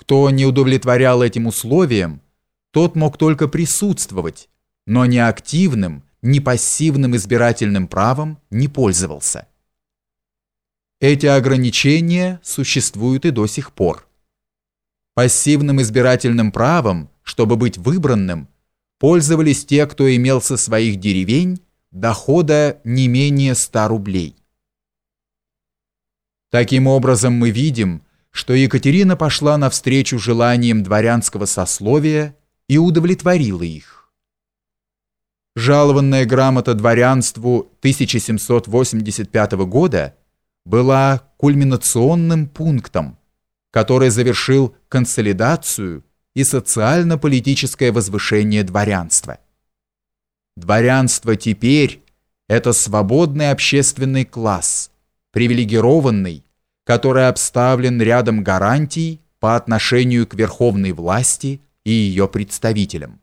Кто не удовлетворял этим условиям, тот мог только присутствовать, но не активным, не пассивным избирательным правом не пользовался. Эти ограничения существуют и до сих пор. Пассивным избирательным правом, чтобы быть выбранным, пользовались те, кто имел со своих деревень дохода не менее 100 рублей. Таким образом мы видим, что Екатерина пошла навстречу желаниям дворянского сословия и удовлетворила их. Жалованная грамота дворянству 1785 года была кульминационным пунктом, который завершил консолидацию и социально-политическое возвышение дворянства. Дворянство теперь – это свободный общественный класс, привилегированный, который обставлен рядом гарантий по отношению к верховной власти и ее представителям.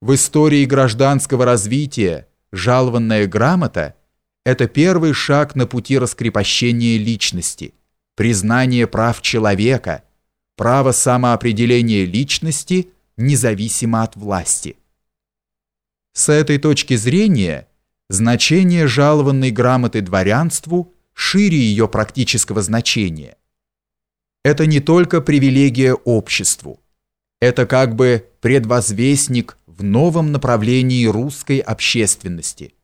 В истории гражданского развития жалованная грамота – это первый шаг на пути раскрепощения личности, признания прав человека, право самоопределения личности независимо от власти. С этой точки зрения значение жалованной грамоты дворянству – шире ее практического значения. Это не только привилегия обществу, это как бы предвозвестник в новом направлении русской общественности,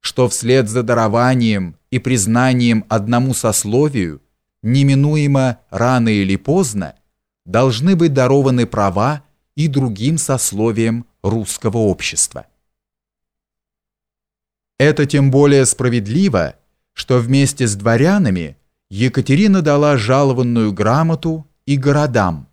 что вслед за дарованием и признанием одному сословию неминуемо рано или поздно должны быть дарованы права и другим сословиям русского общества. Это тем более справедливо, что вместе с дворянами Екатерина дала жалованную грамоту и городам.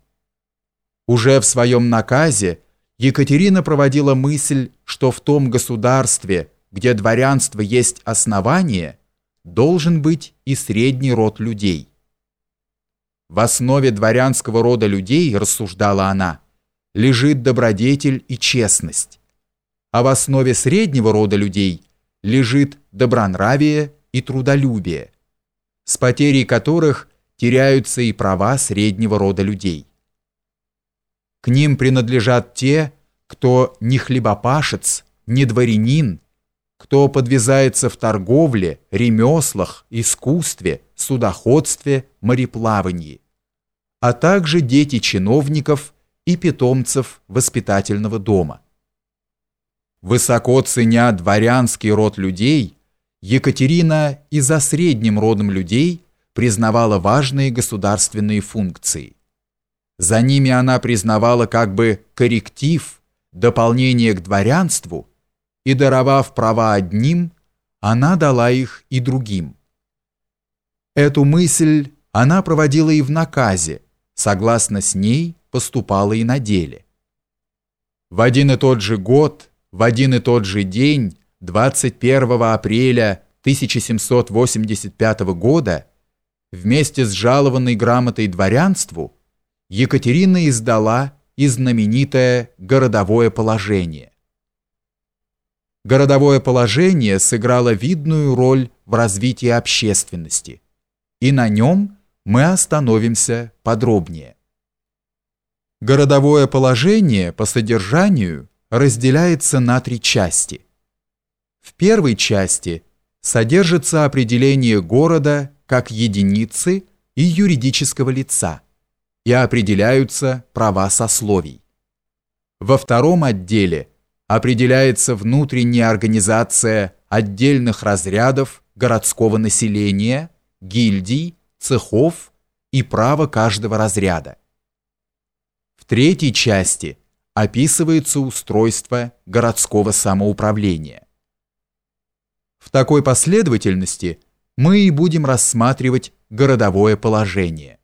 Уже в своем наказе Екатерина проводила мысль, что в том государстве, где дворянство есть основание, должен быть и средний род людей. В основе дворянского рода людей, рассуждала она, лежит добродетель и честность, а в основе среднего рода людей лежит добронравие и трудолюбие, с потерей которых теряются и права среднего рода людей. К ним принадлежат те, кто не хлебопашец, не дворянин, кто подвязается в торговле, ремеслах, искусстве, судоходстве, мореплавании, а также дети чиновников и питомцев воспитательного дома. Высоко ценя дворянский род людей – Екатерина и за средним родом людей признавала важные государственные функции. За ними она признавала как бы корректив, дополнение к дворянству, и даровав права одним, она дала их и другим. Эту мысль она проводила и в наказе, согласно с ней поступала и на деле. В один и тот же год, в один и тот же день 21 апреля 1785 года вместе с жалованной грамотой дворянству Екатерина издала и знаменитое «Городовое положение». Городовое положение сыграло видную роль в развитии общественности, и на нем мы остановимся подробнее. Городовое положение по содержанию разделяется на три части – в первой части содержится определение города как единицы и юридического лица и определяются права сословий. Во втором отделе определяется внутренняя организация отдельных разрядов городского населения, гильдий, цехов и право каждого разряда. В третьей части описывается устройство городского самоуправления. Такой последовательности мы и будем рассматривать городовое положение.